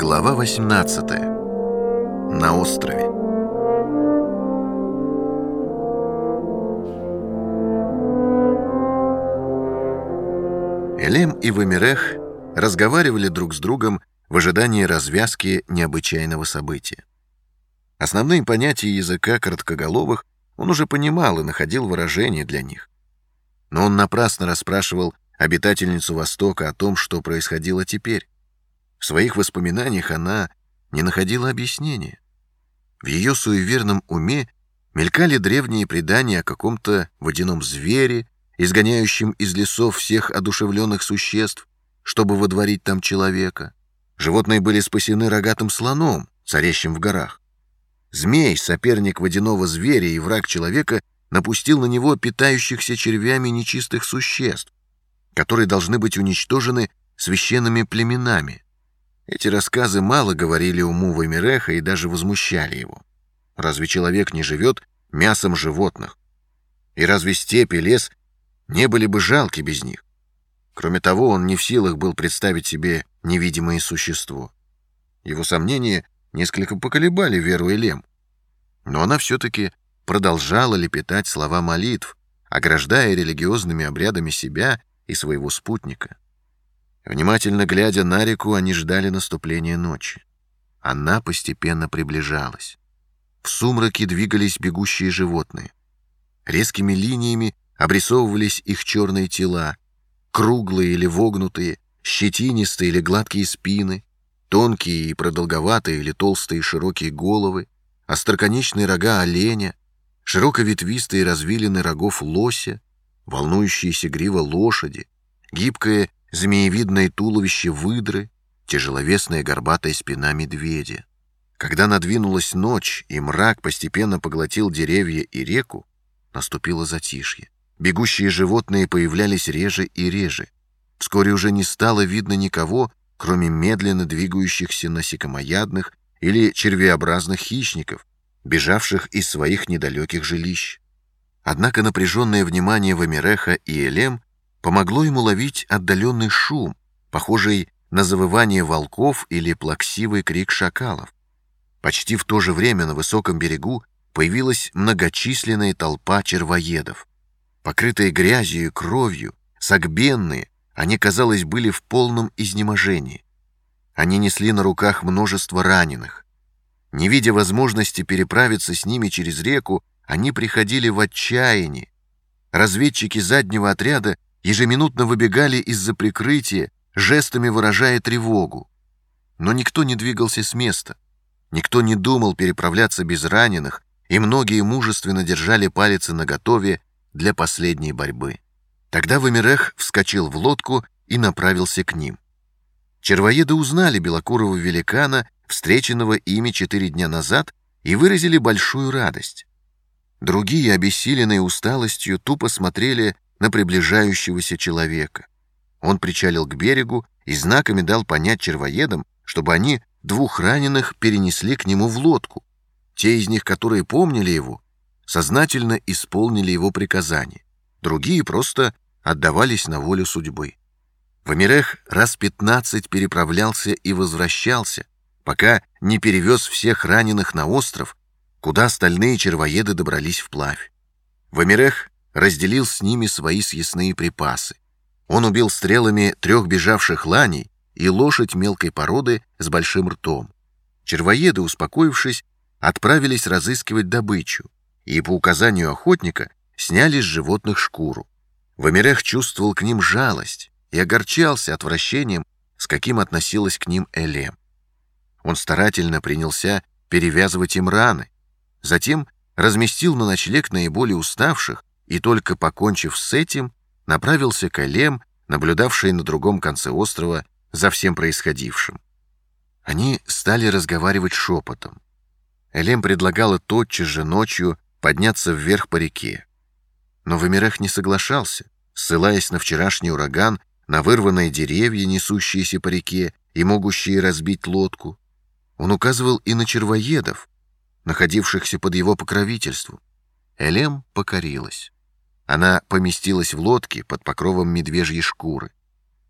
Глава 18. На острове. Элем и Вамирех разговаривали друг с другом в ожидании развязки необычайного события. Основные понятия языка короткоголовых он уже понимал и находил выражения для них. Но он напрасно расспрашивал обитательницу Востока о том, что происходило теперь. В своих воспоминаниях она не находила объяснения. В ее суеверном уме мелькали древние предания о каком-то водяном звере, изгоняющем из лесов всех одушевленных существ, чтобы водворить там человека. Животные были спасены рогатым слоном, царящим в горах. Змей, соперник водяного зверя и враг человека, напустил на него питающихся червями нечистых существ, которые должны быть уничтожены священными племенами. Эти рассказы мало говорили уму Ваймиреха и даже возмущали его. Разве человек не живет мясом животных? И разве степь и лес не были бы жалки без них? Кроме того, он не в силах был представить себе невидимое существо. Его сомнения несколько поколебали веру Элем. Но она все-таки продолжала лепетать слова молитв, ограждая религиозными обрядами себя и своего спутника. Внимательно глядя на реку, они ждали наступления ночи. Она постепенно приближалась. В сумраке двигались бегущие животные. Резкими линиями обрисовывались их черные тела, круглые или вогнутые, щетинистые или гладкие спины, тонкие и продолговатые или толстые широкие головы, остроконечные рога оленя, широковетвистые развилины рогов лося, волнующиеся грива лошади, гибкое змеевидное туловище выдры, тяжеловесная горбатая спина медведя. Когда надвинулась ночь и мрак постепенно поглотил деревья и реку, наступило затишье. Бегущие животные появлялись реже и реже. Вскоре уже не стало видно никого, кроме медленно двигающихся насекомоядных или червеобразных хищников, бежавших из своих недалеких жилищ. Однако напряженное внимание Вамиреха и Элем помогло ему ловить отдаленный шум, похожий на завывание волков или плаксивый крик шакалов. Почти в то же время на высоком берегу появилась многочисленная толпа червоедов. Покрытые грязью и кровью, согбенные, они, казалось, были в полном изнеможении. Они несли на руках множество раненых. Не видя возможности переправиться с ними через реку, они приходили в отчаяние. Разведчики заднего отряда ежеминутно выбегали из-за прикрытия, жестами выражая тревогу. Но никто не двигался с места. Никто не думал переправляться без раненых, и многие мужественно держали палицы наготове для последней борьбы. Тогда Вамирех вскочил в лодку и направился к ним. Червоеды узнали белокурого великана, встреченного ими четыре дня назад, и выразили большую радость. Другие, обессиленные усталостью, тупо смотрели на приближающегося человека. Он причалил к берегу и знаками дал понять червоедам, чтобы они двух раненых перенесли к нему в лодку. Те из них, которые помнили его, сознательно исполнили его приказание. Другие просто отдавались на волю судьбы. Вамирех раз пятнадцать переправлялся и возвращался, пока не перевез всех раненых на остров, куда остальные червоеды добрались вплавь. Вамирех разделил с ними свои съестные припасы. Он убил стрелами трех бежавших ланей и лошадь мелкой породы с большим ртом. Червоеды, успокоившись, отправились разыскивать добычу и по указанию охотника сняли с животных шкуру. Вамирех чувствовал к ним жалость и огорчался отвращением, с каким относилась к ним Элем. Он старательно принялся перевязывать им раны, затем разместил на ночлег наиболее уставших и только покончив с этим, направился к Элем, наблюдавшей на другом конце острова за всем происходившим. Они стали разговаривать шепотом. Элем предлагала тотчас же ночью подняться вверх по реке. Но Вамирех не соглашался, ссылаясь на вчерашний ураган, на вырванные деревья, несущиеся по реке и могущие разбить лодку. Он указывал и на червоедов, находившихся под его покровительством. Элем покорилась. Она поместилась в лодке под покровом медвежьей шкуры.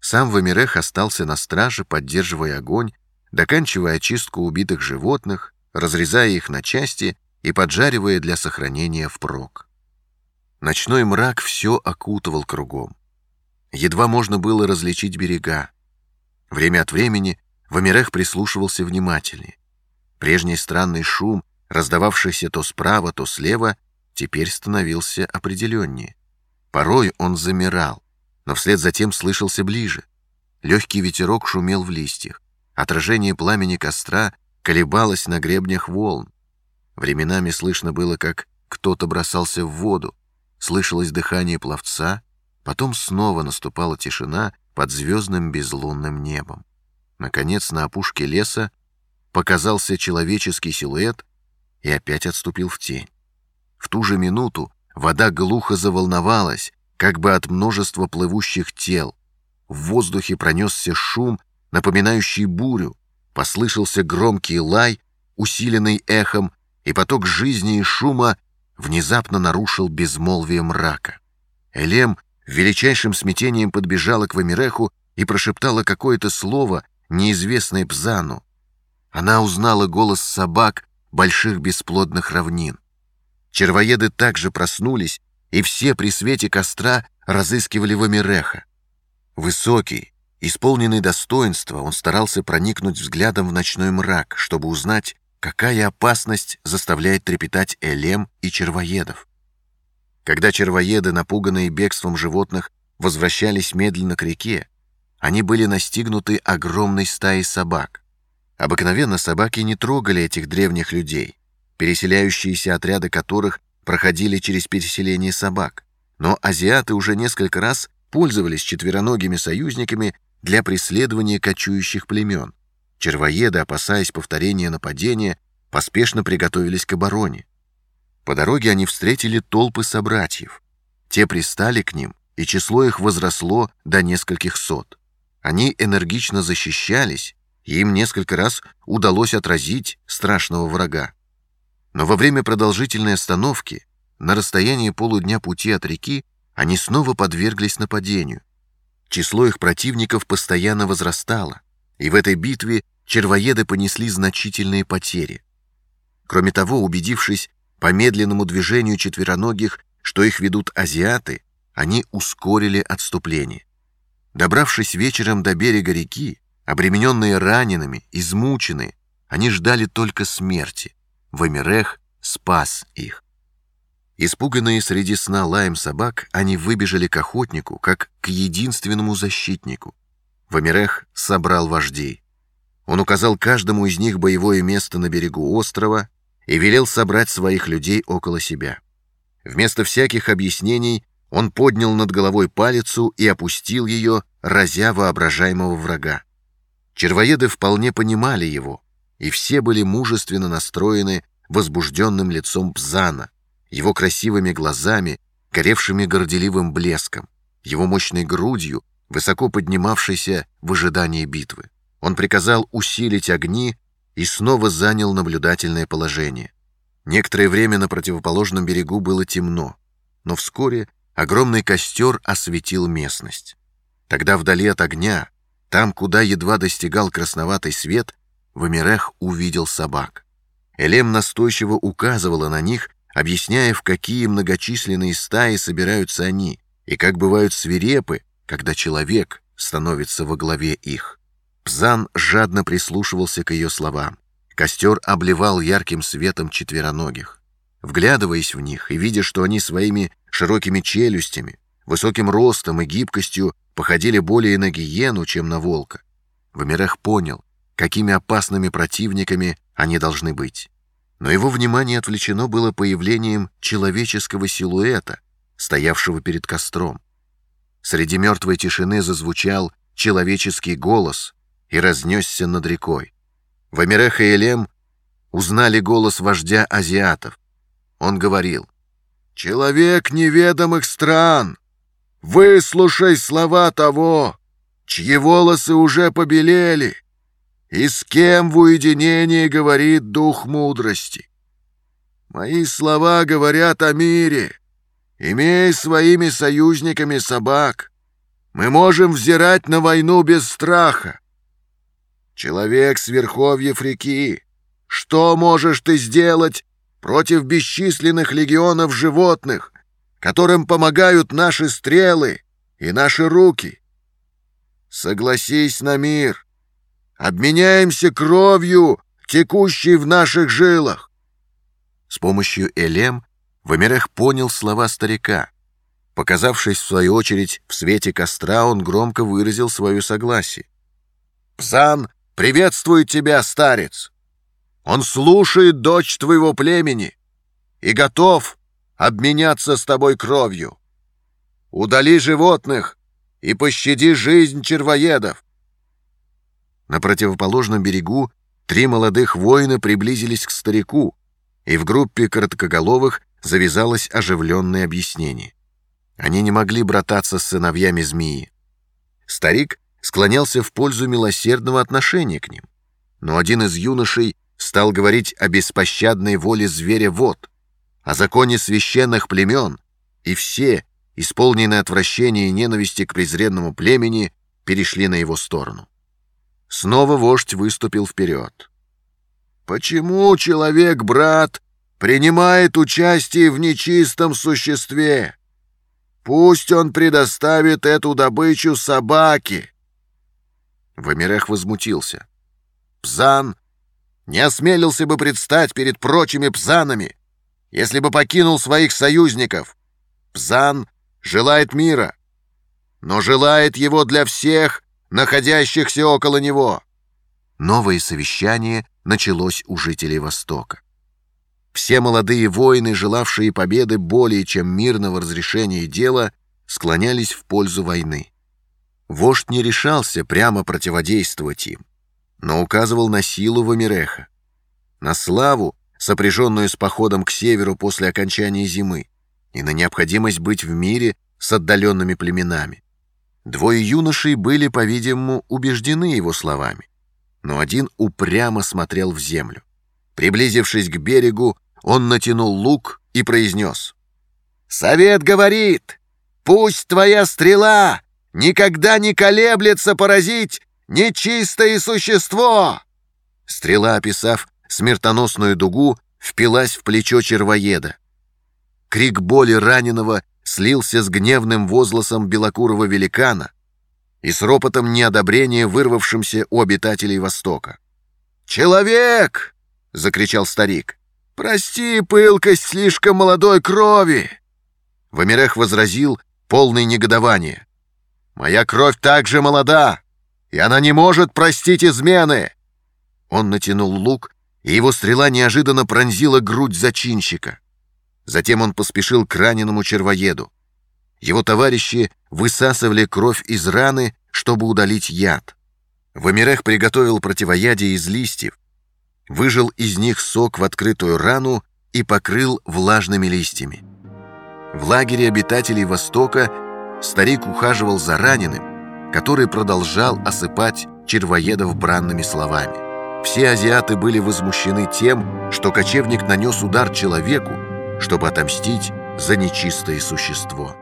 Сам Вамирех остался на страже, поддерживая огонь, доканчивая очистку убитых животных, разрезая их на части и поджаривая для сохранения впрок. Ночной мрак все окутывал кругом. Едва можно было различить берега. Время от времени Вамирех прислушивался внимательнее. Прежний странный шум, раздававшийся то справа, то слева, теперь становился определеннее. Порой он замирал, но вслед за тем слышался ближе. Легкий ветерок шумел в листьях. Отражение пламени костра колебалось на гребнях волн. Временами слышно было, как кто-то бросался в воду. Слышалось дыхание пловца, потом снова наступала тишина под звездным безлунным небом. Наконец, на опушке леса показался человеческий силуэт и опять отступил в тень. В ту же минуту вода глухо заволновалась, как бы от множества плывущих тел. В воздухе пронесся шум, напоминающий бурю, послышался громкий лай, усиленный эхом, и поток жизни и шума внезапно нарушил безмолвие мрака. Элем величайшим смятением подбежала к Вамиреху и прошептала какое-то слово, неизвестное Пзану. Она узнала голос собак больших бесплодных равнин. Червоеды также проснулись, и все при свете костра разыскивали Вамиреха. Высокий, исполненный достоинства, он старался проникнуть взглядом в ночной мрак, чтобы узнать, какая опасность заставляет трепетать Элем и червоедов. Когда червоеды, напуганные бегством животных, возвращались медленно к реке, они были настигнуты огромной стаей собак. Обыкновенно собаки не трогали этих древних людей, переселяющиеся отряды которых проходили через переселение собак. Но азиаты уже несколько раз пользовались четвероногими союзниками для преследования кочующих племен. Червоеды, опасаясь повторения нападения, поспешно приготовились к обороне. По дороге они встретили толпы собратьев. Те пристали к ним, и число их возросло до нескольких сот. Они энергично защищались, им несколько раз удалось отразить страшного врага. Но во время продолжительной остановки, на расстоянии полудня пути от реки, они снова подверглись нападению. Число их противников постоянно возрастало, и в этой битве червоеды понесли значительные потери. Кроме того, убедившись по медленному движению четвероногих, что их ведут азиаты, они ускорили отступление. Добравшись вечером до берега реки, Обремененные ранеными, измученные, они ждали только смерти. Вамирех спас их. Испуганные среди сна лаем собак, они выбежали к охотнику, как к единственному защитнику. Вамирех собрал вождей. Он указал каждому из них боевое место на берегу острова и велел собрать своих людей около себя. Вместо всяких объяснений он поднял над головой палицу и опустил ее, разя воображаемого врага. Червоеды вполне понимали его, и все были мужественно настроены возбужденным лицом Пзана, его красивыми глазами, горевшими горделивым блеском, его мощной грудью, высоко поднимавшейся в ожидании битвы. Он приказал усилить огни и снова занял наблюдательное положение. Некоторое время на противоположном берегу было темно, но вскоре огромный костер осветил местность. Тогда вдали от огня, там, куда едва достигал красноватый свет, Вамирех увидел собак. Элем настойчиво указывала на них, объясняя, в какие многочисленные стаи собираются они, и как бывают свирепы, когда человек становится во главе их. Пзан жадно прислушивался к ее словам. Костер обливал ярким светом четвероногих. Вглядываясь в них и видя, что они своими широкими челюстями, высоким ростом и гибкостью походили более на гиену, чем на волка. Вамирех понял, какими опасными противниками они должны быть. Но его внимание отвлечено было появлением человеческого силуэта, стоявшего перед костром. Среди мертвой тишины зазвучал человеческий голос и разнесся над рекой. Вамирех и Элем узнали голос вождя азиатов. Он говорил, «Человек неведомых стран, Выслушай слова того, чьи волосы уже побелели, и с кем в уединении говорит дух мудрости. Мои слова говорят о мире. Имей своими союзниками собак. Мы можем взирать на войну без страха. человек с верховьев реки, что можешь ты сделать против бесчисленных легионов животных, которым помогают наши стрелы и наши руки? Согласись на мир, обменяемся кровью, текущей в наших жилах. С помощью Элем Вамирех понял слова старика. Показавшись, в свою очередь, в свете костра, он громко выразил свое согласие. «Псан приветствует тебя, старец! Он слушает дочь твоего племени и готов обменяться с тобой кровью. Удали животных и пощади жизнь червоедов!» На противоположном берегу три молодых воина приблизились к старику, и в группе короткоголовых завязалось оживленное объяснение. Они не могли брататься с сыновьями змеи. Старик склонялся в пользу милосердного отношения к ним. Но один из юношей стал говорить о беспощадной воле зверя вод, о законе священных племен, и все, исполненные отвращения и ненависти к презренному племени, перешли на его сторону. Снова вождь выступил вперед. «Почему человек, брат, принимает участие в нечистом существе. Пусть он предоставит эту добычу собаке. Вамирех возмутился. Пзан не осмелился бы предстать перед прочими пзанами, если бы покинул своих союзников. Пзан желает мира, но желает его для всех, находящихся около него. Новое совещание началось у жителей Востока. Все молодые воины, желавшие победы более чем мирного разрешения дела, склонялись в пользу войны. Вождь не решался прямо противодействовать им, но указывал на силу Вамиреха, на славу, сопряженную с походом к северу после окончания зимы, и на необходимость быть в мире с отдаленными племенами. Двое юношей были, по-видимому, убеждены его словами, но один упрямо смотрел в землю. Приблизившись к берегу, он натянул лук и произнес. «Совет говорит, пусть твоя стрела никогда не колеблется поразить нечистое существо!» Стрела, описав смертоносную дугу, впилась в плечо червоеда. Крик боли раненого слился с гневным возгласом белокурого великана и с ропотом неодобрения, вырвавшимся у обитателей Востока. «Человек!» — закричал старик. «Прости пылкость слишком молодой крови!» Вамирех возразил, полный негодования. «Моя кровь также молода, и она не может простить измены!» Он натянул лук, и его стрела неожиданно пронзила грудь зачинщика. Затем он поспешил к раненому червоеду. Его товарищи высасывали кровь из раны, чтобы удалить яд. Вамирех приготовил противоядие из листьев, выжил из них сок в открытую рану и покрыл влажными листьями. В лагере обитателей Востока старик ухаживал за раненым, который продолжал осыпать червоедов бранными словами. Все азиаты были возмущены тем, что кочевник нанес удар человеку, чтобы отомстить за нечистое существо.